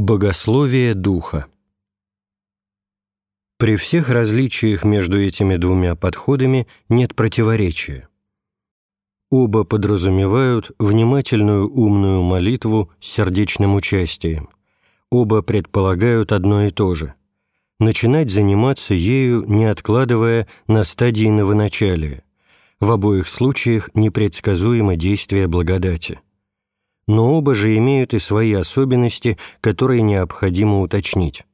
Богословие духа При всех различиях между этими двумя подходами нет противоречия. Оба подразумевают внимательную умную молитву с сердечным участием. Оба предполагают одно и то же – начинать заниматься ею, не откладывая на стадии новоначалия. В обоих случаях непредсказуемо действие благодати – но оба же имеют и свои особенности, которые необходимо уточнить.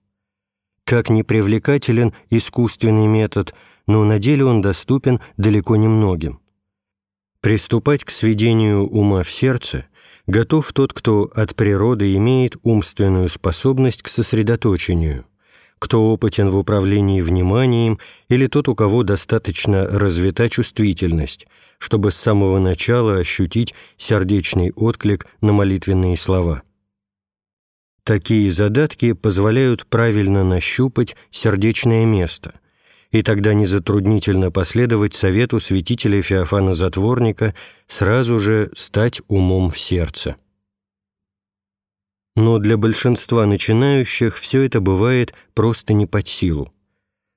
Как непривлекателен искусственный метод, но на деле он доступен далеко не многим. Приступать к сведению ума в сердце готов тот, кто от природы имеет умственную способность к сосредоточению, кто опытен в управлении вниманием или тот, у кого достаточно развита чувствительность – чтобы с самого начала ощутить сердечный отклик на молитвенные слова. Такие задатки позволяют правильно нащупать сердечное место, и тогда незатруднительно последовать совету святителя Феофана Затворника сразу же стать умом в сердце. Но для большинства начинающих все это бывает просто не под силу.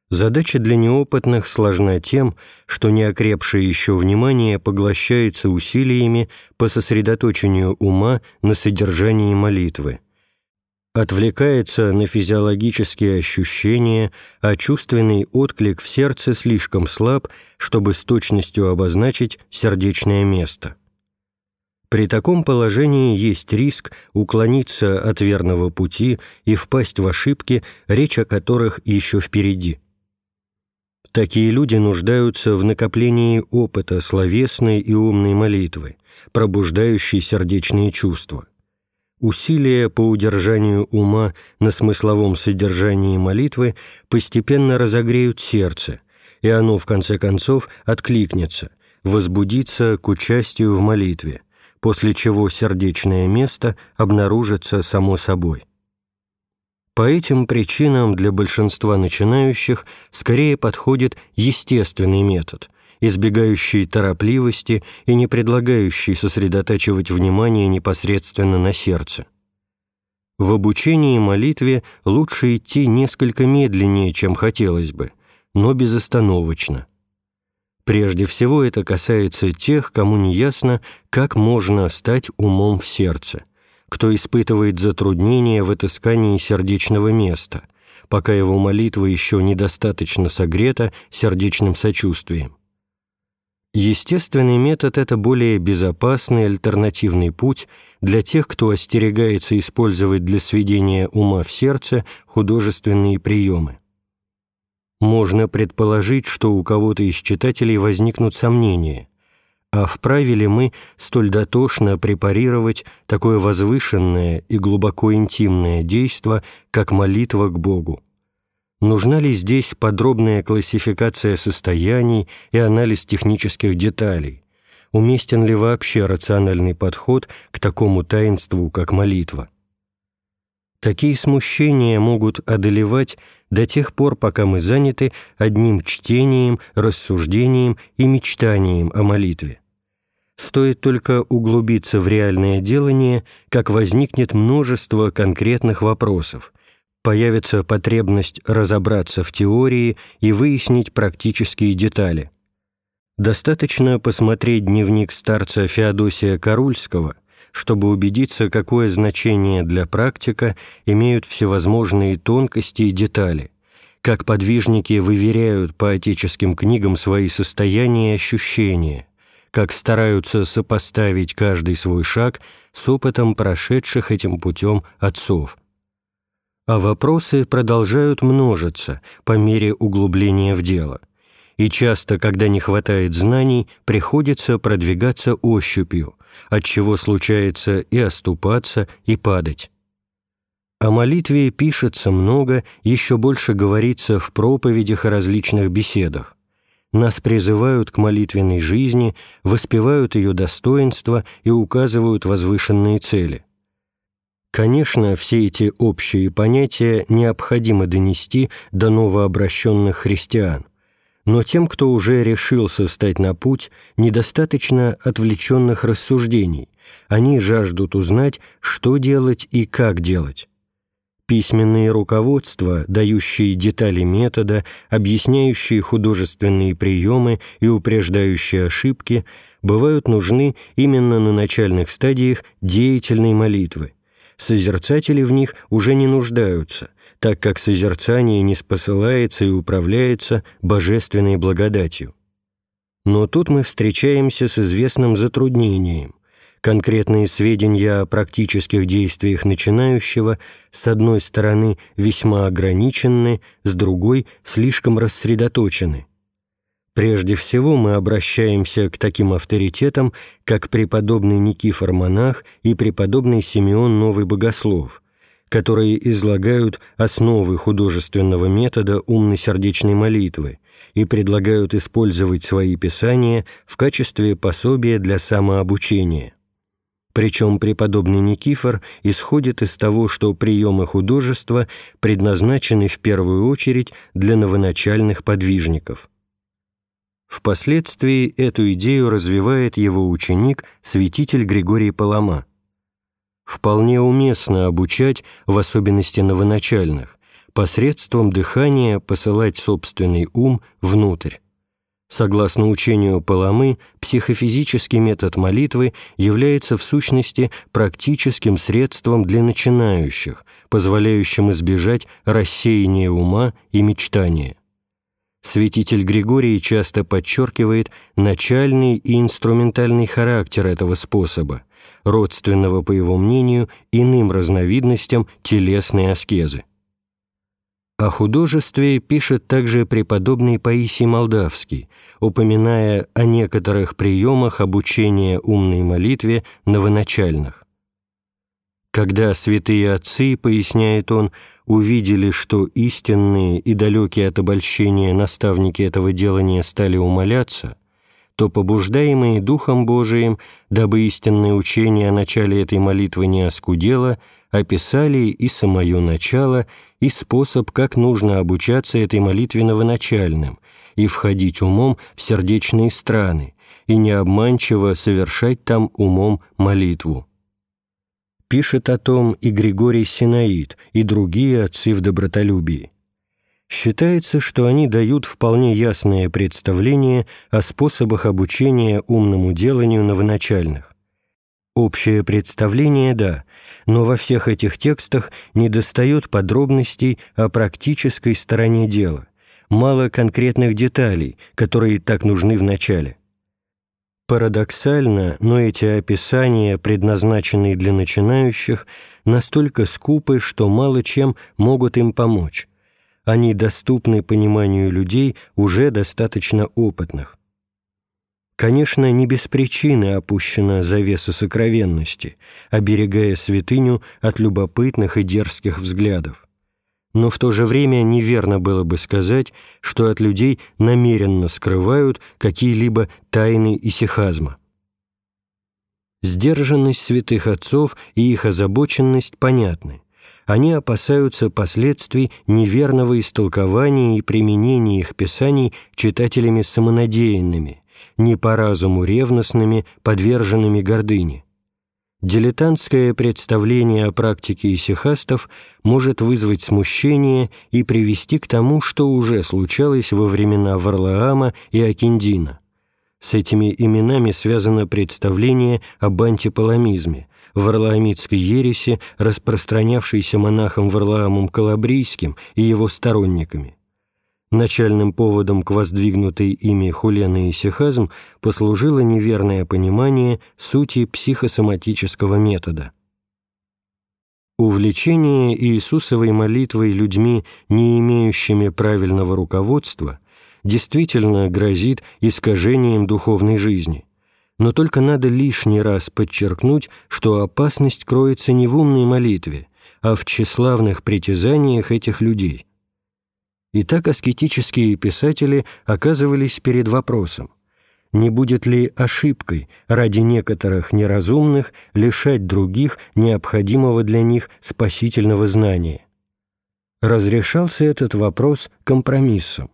Задача для неопытных сложна тем, что неокрепшее еще внимание поглощается усилиями по сосредоточению ума на содержании молитвы. Отвлекается на физиологические ощущения, а чувственный отклик в сердце слишком слаб, чтобы с точностью обозначить сердечное место. При таком положении есть риск уклониться от верного пути и впасть в ошибки, речь о которых еще впереди. Такие люди нуждаются в накоплении опыта словесной и умной молитвы, пробуждающей сердечные чувства. Усилия по удержанию ума на смысловом содержании молитвы постепенно разогреют сердце, и оно, в конце концов, откликнется, возбудится к участию в молитве, после чего сердечное место обнаружится само собой. По этим причинам для большинства начинающих скорее подходит естественный метод, избегающий торопливости и не предлагающий сосредотачивать внимание непосредственно на сердце. В обучении молитве лучше идти несколько медленнее, чем хотелось бы, но безостановочно. Прежде всего это касается тех, кому не ясно, как можно стать умом в сердце – кто испытывает затруднения в отыскании сердечного места, пока его молитва еще недостаточно согрета сердечным сочувствием. Естественный метод – это более безопасный альтернативный путь для тех, кто остерегается использовать для сведения ума в сердце художественные приемы. Можно предположить, что у кого-то из читателей возникнут сомнения – а вправе ли мы столь дотошно препарировать такое возвышенное и глубоко интимное действо, как молитва к Богу? Нужна ли здесь подробная классификация состояний и анализ технических деталей? Уместен ли вообще рациональный подход к такому таинству, как молитва? Такие смущения могут одолевать до тех пор, пока мы заняты одним чтением, рассуждением и мечтанием о молитве. Стоит только углубиться в реальное делание, как возникнет множество конкретных вопросов, появится потребность разобраться в теории и выяснить практические детали. Достаточно посмотреть дневник старца Феодосия Карульского, чтобы убедиться, какое значение для практика имеют всевозможные тонкости и детали, как подвижники выверяют по отеческим книгам свои состояния и ощущения – как стараются сопоставить каждый свой шаг с опытом прошедших этим путем отцов. А вопросы продолжают множиться по мере углубления в дело. И часто, когда не хватает знаний, приходится продвигаться ощупью, от чего случается и оступаться, и падать. О молитве пишется много, еще больше говорится в проповедях и различных беседах нас призывают к молитвенной жизни, воспевают ее достоинства и указывают возвышенные цели. Конечно, все эти общие понятия необходимо донести до новообращенных христиан, но тем, кто уже решился стать на путь, недостаточно отвлеченных рассуждений, они жаждут узнать, что делать и как делать. Письменные руководства, дающие детали метода, объясняющие художественные приемы и упреждающие ошибки, бывают нужны именно на начальных стадиях деятельной молитвы. Созерцатели в них уже не нуждаются, так как созерцание не спосылается и управляется божественной благодатью. Но тут мы встречаемся с известным затруднением конкретные сведения о практических действиях начинающего с одной стороны весьма ограничены, с другой – слишком рассредоточены. Прежде всего мы обращаемся к таким авторитетам, как преподобный Никифор Монах и преподобный Симеон Новый Богослов, которые излагают основы художественного метода умно-сердечной молитвы и предлагают использовать свои писания в качестве пособия для самообучения. Причем преподобный Никифор исходит из того, что приемы художества предназначены в первую очередь для новоначальных подвижников. Впоследствии эту идею развивает его ученик, святитель Григорий Палама. Вполне уместно обучать, в особенности новоначальных, посредством дыхания посылать собственный ум внутрь. Согласно учению Паламы, психофизический метод молитвы является в сущности практическим средством для начинающих, позволяющим избежать рассеяния ума и мечтания. Святитель Григорий часто подчеркивает начальный и инструментальный характер этого способа, родственного, по его мнению, иным разновидностям телесной аскезы. О художестве пишет также преподобный Паисий Молдавский, упоминая о некоторых приемах обучения умной молитве новоначальных. Когда святые отцы, поясняет он, увидели, что истинные и далекие от обольщения наставники этого делания стали умоляться, то, побуждаемые Духом Божиим, дабы истинное учение о начале этой молитвы не оскудело, описали и самое начало, и способ, как нужно обучаться этой молитве новоначальным и входить умом в сердечные страны, и необманчиво совершать там умом молитву. Пишет о том и Григорий Синаид, и другие отцы в добротолюбии. Считается, что они дают вполне ясное представление о способах обучения умному деланию новоначальных. Общее представление – да, но во всех этих текстах недостает подробностей о практической стороне дела, мало конкретных деталей, которые так нужны в начале. Парадоксально, но эти описания, предназначенные для начинающих, настолько скупы, что мало чем могут им помочь. Они доступны пониманию людей, уже достаточно опытных. Конечно, не без причины опущена завеса сокровенности, оберегая святыню от любопытных и дерзких взглядов. Но в то же время неверно было бы сказать, что от людей намеренно скрывают какие-либо тайны исихазма. Сдержанность святых отцов и их озабоченность понятны. Они опасаются последствий неверного истолкования и применения их писаний читателями самонадеянными – не по разуму ревностными, подверженными гордыне. Дилетантское представление о практике исихастов может вызвать смущение и привести к тому, что уже случалось во времена Варлаама и Акиндина. С этими именами связано представление об антипаламизме, варлаамитской ереси, распространявшейся монахом Варлаамом Калабрийским и его сторонниками. Начальным поводом к воздвигнутой ими хулена и сихазм послужило неверное понимание сути психосоматического метода. Увлечение Иисусовой молитвой людьми, не имеющими правильного руководства, действительно грозит искажением духовной жизни. Но только надо лишний раз подчеркнуть, что опасность кроется не в умной молитве, а в тщеславных притязаниях этих людей. И так аскетические писатели оказывались перед вопросом, не будет ли ошибкой ради некоторых неразумных лишать других необходимого для них спасительного знания. Разрешался этот вопрос компромиссом.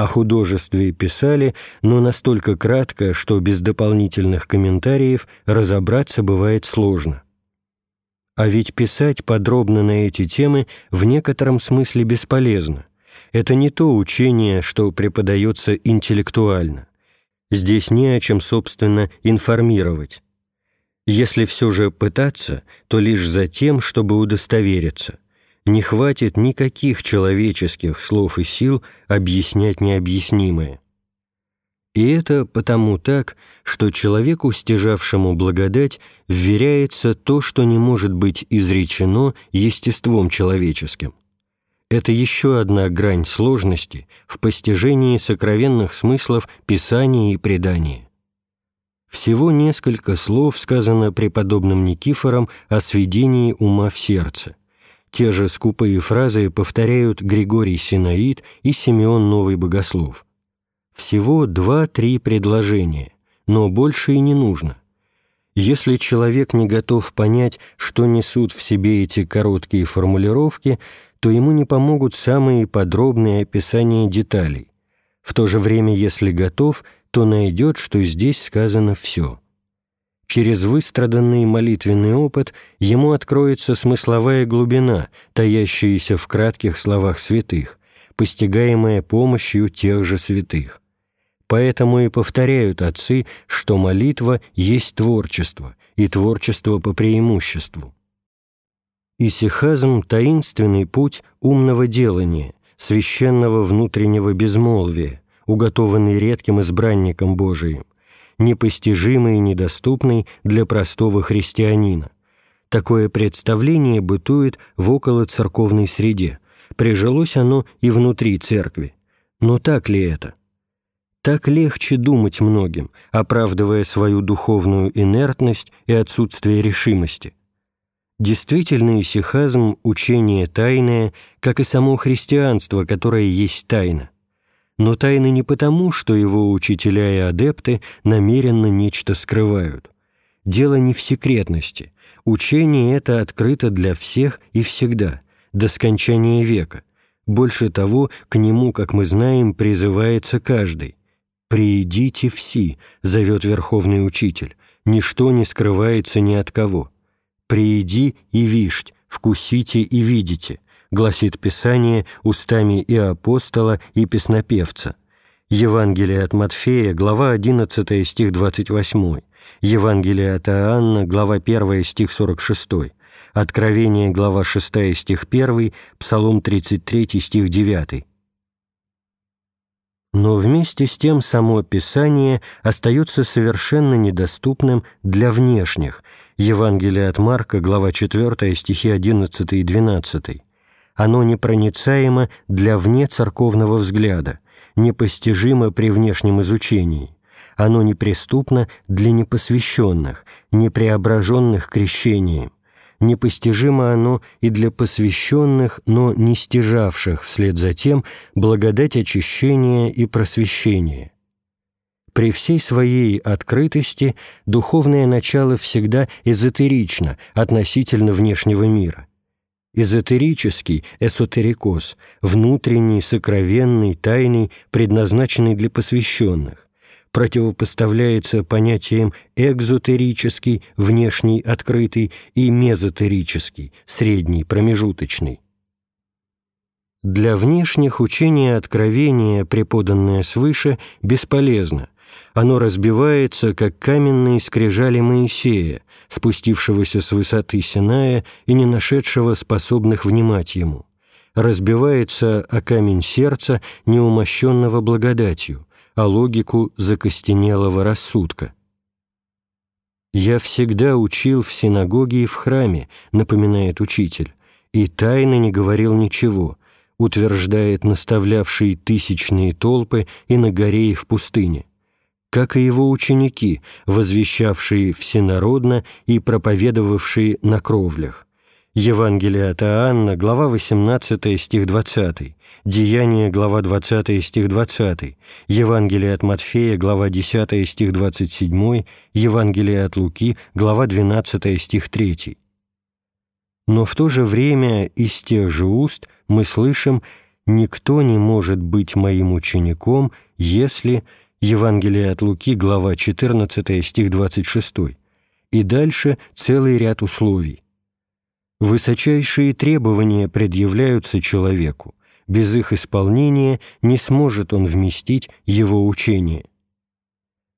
О художестве писали, но настолько кратко, что без дополнительных комментариев разобраться бывает сложно. А ведь писать подробно на эти темы в некотором смысле бесполезно. Это не то учение, что преподается интеллектуально. Здесь не о чем, собственно, информировать. Если все же пытаться, то лишь за тем, чтобы удостовериться. Не хватит никаких человеческих слов и сил объяснять необъяснимое. И это потому так, что человеку, стяжавшему благодать, вверяется то, что не может быть изречено естеством человеческим. Это еще одна грань сложности в постижении сокровенных смыслов Писания и предания. Всего несколько слов сказано преподобным Никифором о сведении ума в сердце. Те же скупые фразы повторяют Григорий Синаид и Симеон Новый Богослов – всего два-три предложения, но больше и не нужно. Если человек не готов понять, что несут в себе эти короткие формулировки, то ему не помогут самые подробные описания деталей. В то же время, если готов, то найдет, что здесь сказано все. Через выстраданный молитвенный опыт ему откроется смысловая глубина, таящаяся в кратких словах святых, постигаемая помощью тех же святых. Поэтому и повторяют отцы, что молитва есть творчество, и творчество по преимуществу. Исихазм – таинственный путь умного делания, священного внутреннего безмолвия, уготованный редким избранником Божиим, непостижимый и недоступный для простого христианина. Такое представление бытует в околоцерковной среде, прижилось оно и внутри церкви. Но так ли это? Так легче думать многим, оправдывая свою духовную инертность и отсутствие решимости. Действительный исихазм – учение тайное, как и само христианство, которое есть тайна. Но тайны не потому, что его учителя и адепты намеренно нечто скрывают. Дело не в секретности. Учение это открыто для всех и всегда, до скончания века. Больше того, к нему, как мы знаем, призывается каждый. «Приидите все», — зовет Верховный Учитель, «ничто не скрывается ни от кого». «Прииди и вишть, вкусите и видите», — гласит Писание устами и апостола, и песнопевца. Евангелие от Матфея, глава 11, стих 28, Евангелие от Иоанна, глава 1, стих 46, Откровение, глава 6, стих 1, Псалом 33, стих 9. Но вместе с тем само Писание остается совершенно недоступным для внешних. Евангелие от Марка, глава 4, стихи 11 и 12. Оно непроницаемо для вне церковного взгляда, непостижимо при внешнем изучении. Оно неприступно для непосвященных, непреображенных крещением непостижимо оно и для посвященных, но не стяжавших вслед за тем благодать очищения и просвещения. При всей своей открытости духовное начало всегда эзотерично относительно внешнего мира. Эзотерический, эсотерикос, внутренний, сокровенный, тайный, предназначенный для посвященных противопоставляется понятиям экзотерический, внешний, открытый, и мезотерический, средний, промежуточный. Для внешних учение откровения, преподанное свыше, бесполезно. Оно разбивается, как каменные скрижали Моисея, спустившегося с высоты Синая и не нашедшего способных внимать ему. Разбивается о камень сердца, неумощенного благодатью, а логику закостенелого рассудка. «Я всегда учил в синагоге и в храме», — напоминает учитель, «и тайно не говорил ничего», утверждает наставлявший тысячные толпы и на горе и в пустыне, как и его ученики, возвещавшие всенародно и проповедовавшие на кровлях. Евангелие от Иоанна, глава 18, стих 20, Деяние, глава 20, стих 20, Евангелие от Матфея, глава 10, стих 27, Евангелие от Луки, глава 12, стих 3. Но в то же время из тех же уст мы слышим «Никто не может быть моим учеником, если...» Евангелие от Луки, глава 14, стих 26. И дальше целый ряд условий. Высочайшие требования предъявляются человеку. Без их исполнения не сможет он вместить его учение.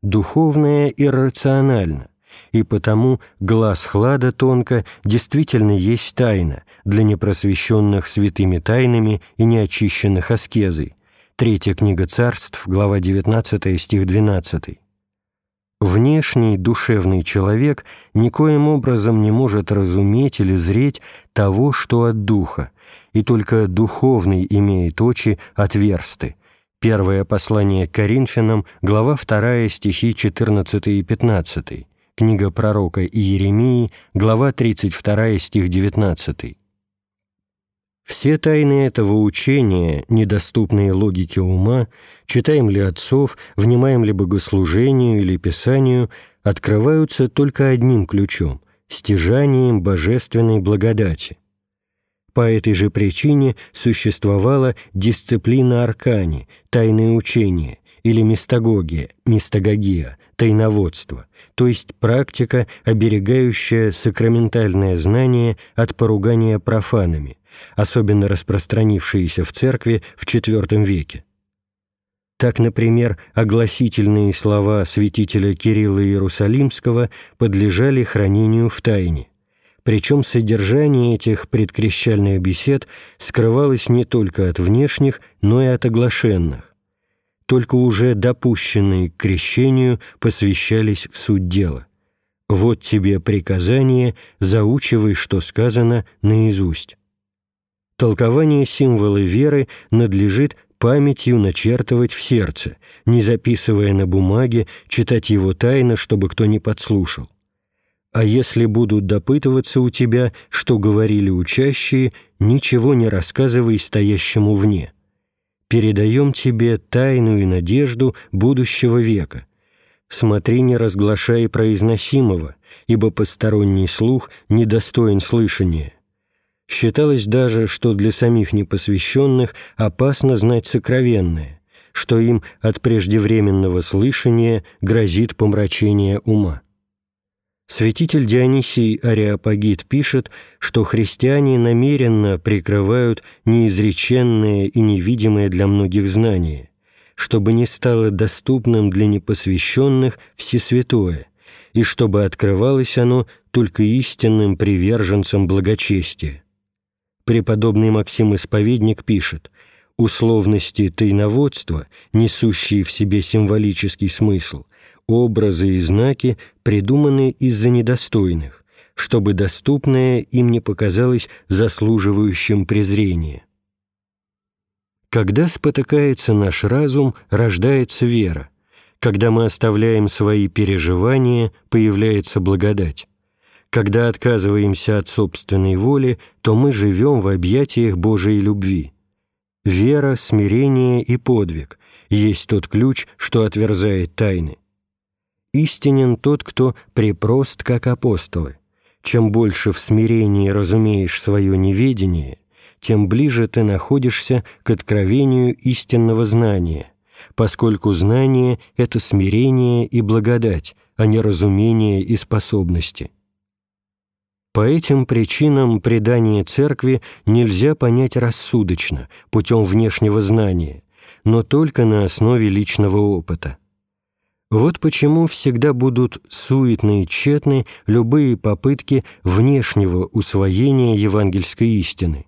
Духовное иррационально, и потому глаз хлада тонко действительно есть тайна для непросвещенных святыми тайнами и неочищенных аскезой. Третья книга царств, глава 19, стих 12. Внешний душевный человек никоим образом не может разуметь или зреть того, что от духа, и только духовный имеет очи отверсты. Первое послание к Коринфянам, глава 2, стихи 14 и 15. Книга пророка Иеремии, глава 32, стих 19. Все тайны этого учения, недоступные логике ума, читаем ли отцов, внимаем ли богослужению или писанию, открываются только одним ключом – стяжанием божественной благодати. По этой же причине существовала дисциплина аркани, тайное учение, или мистагогия, мистагогия, тайноводство, то есть практика, оберегающая сакраментальное знание от поругания профанами, особенно распространившиеся в церкви в IV веке. Так, например, огласительные слова святителя Кирилла Иерусалимского подлежали хранению в тайне. Причем содержание этих предкрещальных бесед скрывалось не только от внешних, но и от оглашенных. Только уже допущенные к крещению посвящались в суть дела. «Вот тебе приказание, заучивай, что сказано, наизусть». Толкование символа веры надлежит памятью начертывать в сердце, не записывая на бумаге, читать его тайно, чтобы кто не подслушал. А если будут допытываться у тебя, что говорили учащие, ничего не рассказывай стоящему вне. Передаем тебе тайну и надежду будущего века. Смотри, не разглашай произносимого, ибо посторонний слух недостоин слышания. Считалось даже, что для самих непосвященных опасно знать сокровенное, что им от преждевременного слышания грозит помрачение ума. Святитель Дионисий Ариапагит пишет, что христиане намеренно прикрывают неизреченное и невидимое для многих знание, чтобы не стало доступным для непосвященных всесвятое, и чтобы открывалось оно только истинным приверженцам благочестия преподобный Максим Исповедник пишет «Условности тайноводства, несущие в себе символический смысл, образы и знаки придуманы из-за недостойных, чтобы доступное им не показалось заслуживающим презрения». Когда спотыкается наш разум, рождается вера. Когда мы оставляем свои переживания, появляется благодать. Когда отказываемся от собственной воли, то мы живем в объятиях Божией любви. Вера, смирение и подвиг есть тот ключ, что отверзает тайны. Истинен тот, кто препрост, как апостолы. Чем больше в смирении разумеешь свое неведение, тем ближе ты находишься к откровению истинного знания, поскольку знание — это смирение и благодать, а не разумение и способности. По этим причинам предание церкви нельзя понять рассудочно, путем внешнего знания, но только на основе личного опыта. Вот почему всегда будут суетны и тщетны любые попытки внешнего усвоения евангельской истины.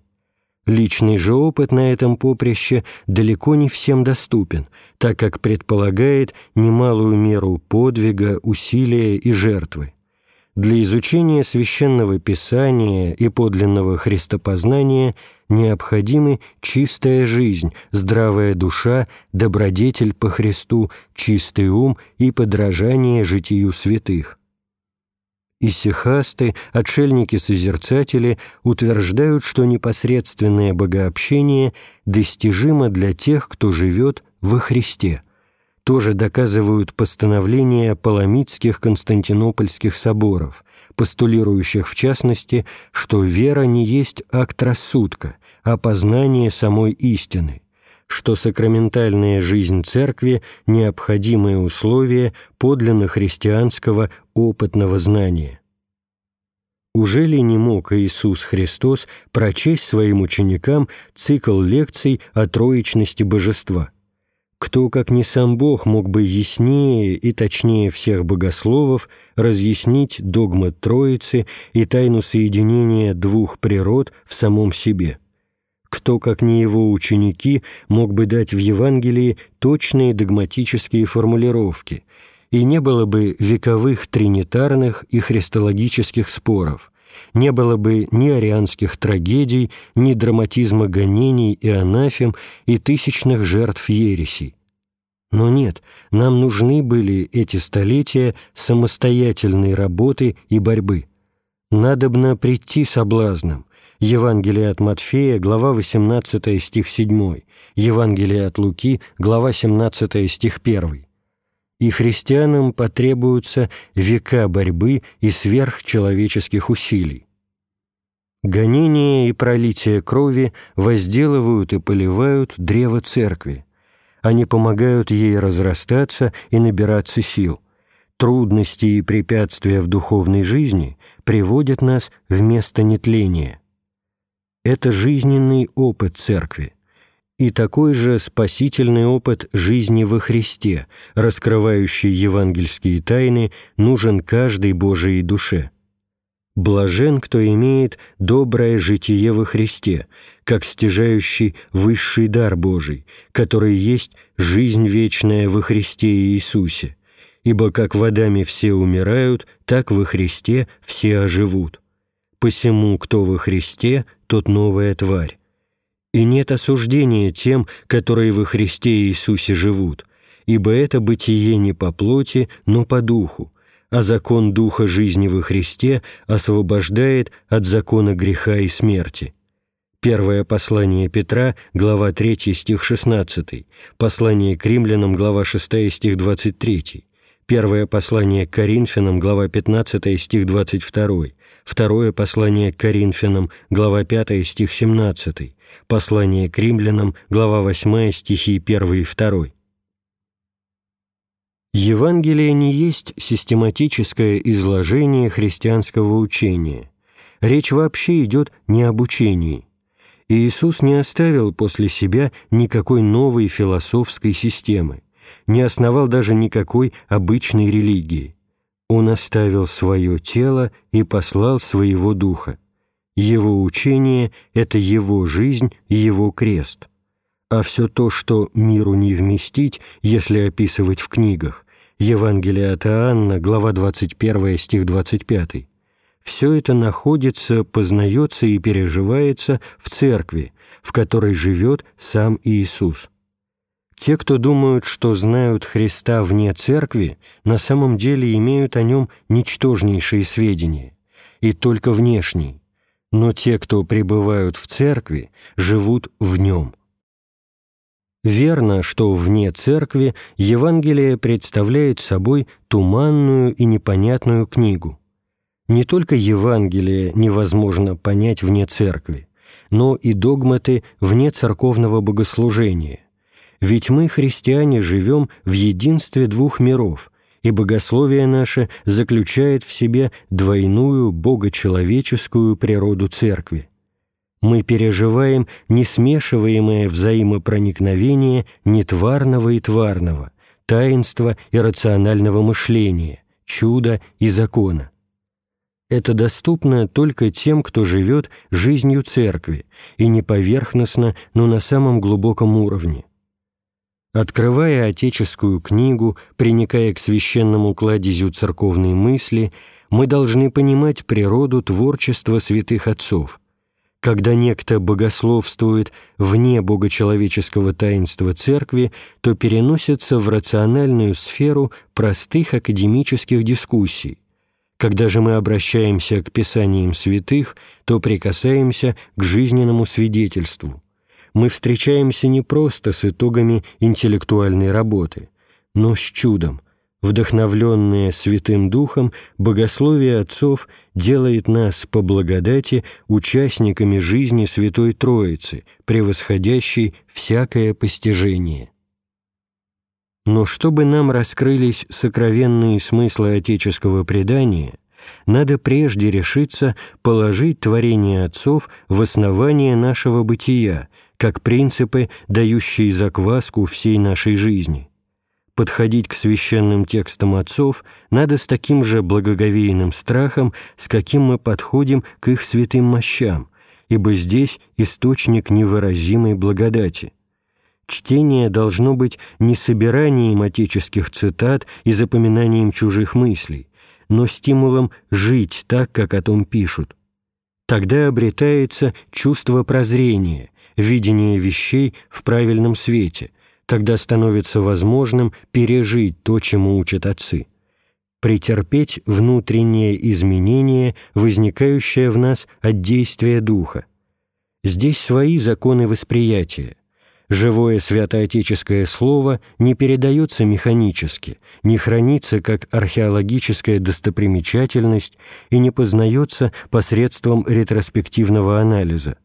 Личный же опыт на этом поприще далеко не всем доступен, так как предполагает немалую меру подвига, усилия и жертвы. Для изучения священного писания и подлинного христопознания необходимы чистая жизнь, здравая душа, добродетель по Христу, чистый ум и подражание житию святых. Исихасты, отшельники-созерцатели утверждают, что непосредственное богообщение достижимо для тех, кто живет во Христе – тоже доказывают постановления паламидских константинопольских соборов, постулирующих в частности, что вера не есть акт рассудка, а познание самой истины, что сакраментальная жизнь Церкви – необходимое условие подлинно христианского опытного знания. Уже ли не мог Иисус Христос прочесть своим ученикам цикл лекций о троичности божества? Кто, как не сам Бог, мог бы яснее и точнее всех богословов разъяснить догмат Троицы и тайну соединения двух природ в самом себе? Кто, как не его ученики, мог бы дать в Евангелии точные догматические формулировки – и не было бы вековых тринитарных и христологических споров, не было бы ни арианских трагедий, ни драматизма гонений и анафем и тысячных жертв ересей. Но нет, нам нужны были эти столетия самостоятельной работы и борьбы. Надобно прийти соблазном. Евангелие от Матфея, глава 18, стих 7, Евангелие от Луки, глава 17, стих 1 и христианам потребуются века борьбы и сверхчеловеческих усилий. Гонения и пролитие крови возделывают и поливают древо церкви. Они помогают ей разрастаться и набираться сил. Трудности и препятствия в духовной жизни приводят нас в место нетления. Это жизненный опыт церкви и такой же спасительный опыт жизни во Христе, раскрывающий евангельские тайны, нужен каждой Божией душе. Блажен, кто имеет доброе житие во Христе, как стяжающий высший дар Божий, который есть жизнь вечная во Христе Иисусе, ибо как водами все умирают, так во Христе все оживут. Посему, кто во Христе, тот новая тварь и нет осуждения тем, которые во Христе Иисусе живут, ибо это бытие не по плоти, но по духу, а закон Духа жизни во Христе освобождает от закона греха и смерти. Первое послание Петра, глава 3, стих 16, послание к римлянам, глава 6, стих 23, первое послание к Коринфянам, глава 15, стих 22, второе послание к Коринфянам, глава 5, стих 17, Послание к римлянам, глава 8, стихи 1 и 2. Евангелие не есть систематическое изложение христианского учения. Речь вообще идет не об учении. Иисус не оставил после себя никакой новой философской системы, не основал даже никакой обычной религии. Он оставил свое тело и послал своего духа. Его учение — это его жизнь и его крест. А все то, что миру не вместить, если описывать в книгах, Евангелие от Иоанна, глава 21, стих 25, все это находится, познается и переживается в церкви, в которой живет сам Иисус. Те, кто думают, что знают Христа вне церкви, на самом деле имеют о нем ничтожнейшие сведения, и только внешние, но те, кто пребывают в церкви, живут в нем. Верно, что вне церкви Евангелие представляет собой туманную и непонятную книгу. Не только Евангелие невозможно понять вне церкви, но и догматы вне церковного богослужения. Ведь мы, христиане, живем в единстве двух миров, и богословие наше заключает в себе двойную богочеловеческую природу Церкви. Мы переживаем несмешиваемое взаимопроникновение нетварного и тварного, таинства и рационального мышления, чуда и закона. Это доступно только тем, кто живет жизнью Церкви, и не поверхностно, но на самом глубоком уровне – Открывая отеческую книгу, приникая к священному кладезю церковной мысли, мы должны понимать природу творчества святых отцов. Когда некто богословствует вне богочеловеческого таинства церкви, то переносится в рациональную сферу простых академических дискуссий. Когда же мы обращаемся к писаниям святых, то прикасаемся к жизненному свидетельству мы встречаемся не просто с итогами интеллектуальной работы, но с чудом. Вдохновленное Святым Духом, богословие отцов делает нас по благодати участниками жизни Святой Троицы, превосходящей всякое постижение. Но чтобы нам раскрылись сокровенные смыслы отеческого предания, надо прежде решиться положить творение отцов в основание нашего бытия, как принципы, дающие закваску всей нашей жизни. Подходить к священным текстам отцов надо с таким же благоговейным страхом, с каким мы подходим к их святым мощам, ибо здесь источник невыразимой благодати. Чтение должно быть не собиранием отеческих цитат и запоминанием чужих мыслей, но стимулом жить так, как о том пишут. Тогда обретается чувство прозрения, видение вещей в правильном свете, тогда становится возможным пережить то, чему учат отцы. Претерпеть внутреннее изменение, возникающее в нас от действия Духа. Здесь свои законы восприятия – Живое святоотеческое слово не передается механически, не хранится как археологическая достопримечательность и не познается посредством ретроспективного анализа.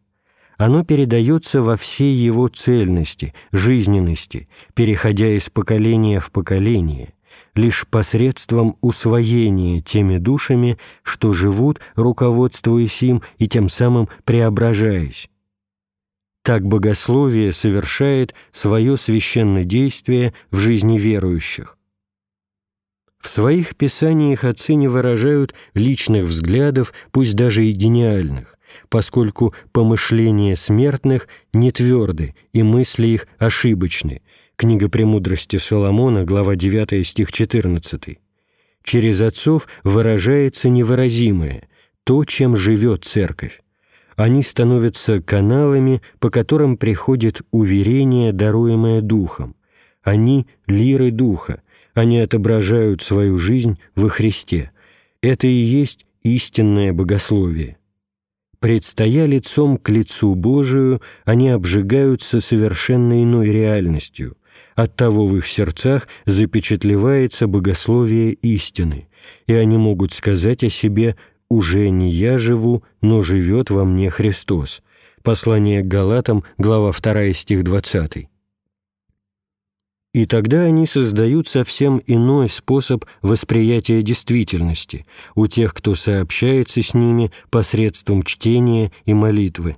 Оно передается во всей его цельности, жизненности, переходя из поколения в поколение, лишь посредством усвоения теми душами, что живут, руководствуясь им и тем самым преображаясь. Так богословие совершает свое священное действие в жизни верующих. В своих писаниях отцы не выражают личных взглядов, пусть даже и гениальных, поскольку помышления смертных не тверды и мысли их ошибочны. Книга «Премудрости Соломона», глава 9, стих 14. Через отцов выражается невыразимое, то, чем живет Церковь они становятся каналами, по которым приходит уверение, даруемое Духом. Они — лиры Духа, они отображают свою жизнь во Христе. Это и есть истинное богословие. Предстоя лицом к лицу Божию, они обжигаются совершенно иной реальностью. Оттого в их сердцах запечатлевается богословие истины, и они могут сказать о себе «Уже не я живу, но живет во мне Христос». Послание к Галатам, глава 2, стих 20. И тогда они создают совсем иной способ восприятия действительности у тех, кто сообщается с ними посредством чтения и молитвы.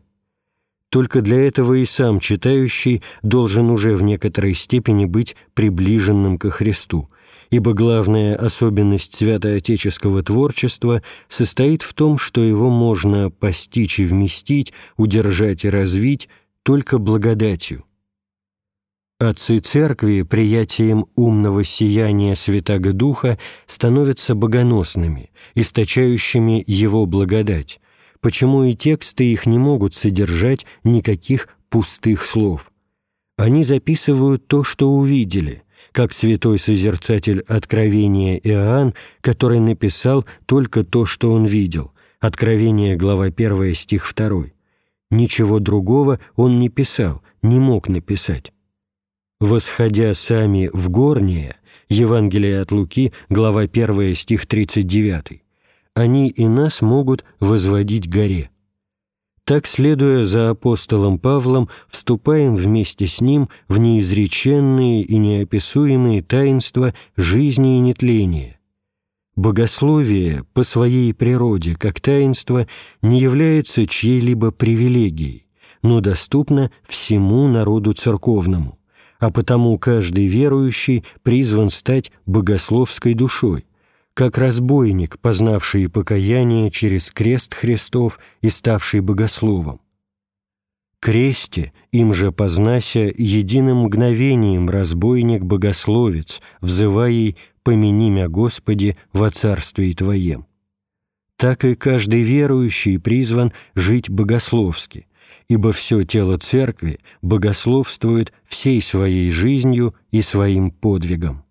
Только для этого и сам читающий должен уже в некоторой степени быть приближенным ко Христу, ибо главная особенность святоотеческого творчества состоит в том, что его можно постичь и вместить, удержать и развить только благодатью. Отцы Церкви приятием умного сияния Святаго Духа становятся богоносными, источающими Его благодать, почему и тексты их не могут содержать никаких пустых слов. Они записывают то, что увидели – как святой созерцатель Откровения Иоанн, который написал только то, что он видел. Откровение, глава 1, стих 2. Ничего другого он не писал, не мог написать. «Восходя сами в горнее» Евангелие от Луки, глава 1, стих 39, они и нас могут возводить горе. Так, следуя за апостолом Павлом, вступаем вместе с ним в неизреченные и неописуемые таинства жизни и нетления. Богословие по своей природе, как таинство, не является чьей-либо привилегией, но доступно всему народу церковному, а потому каждый верующий призван стать богословской душой, как разбойник, познавший покаяние через крест Христов и ставший богословом. Кресте, им же познася, единым мгновением разбойник-богословец, взывая «Помяни мя, Господи, во царстве Твоем». Так и каждый верующий призван жить богословски, ибо все тело Церкви богословствует всей своей жизнью и своим подвигом.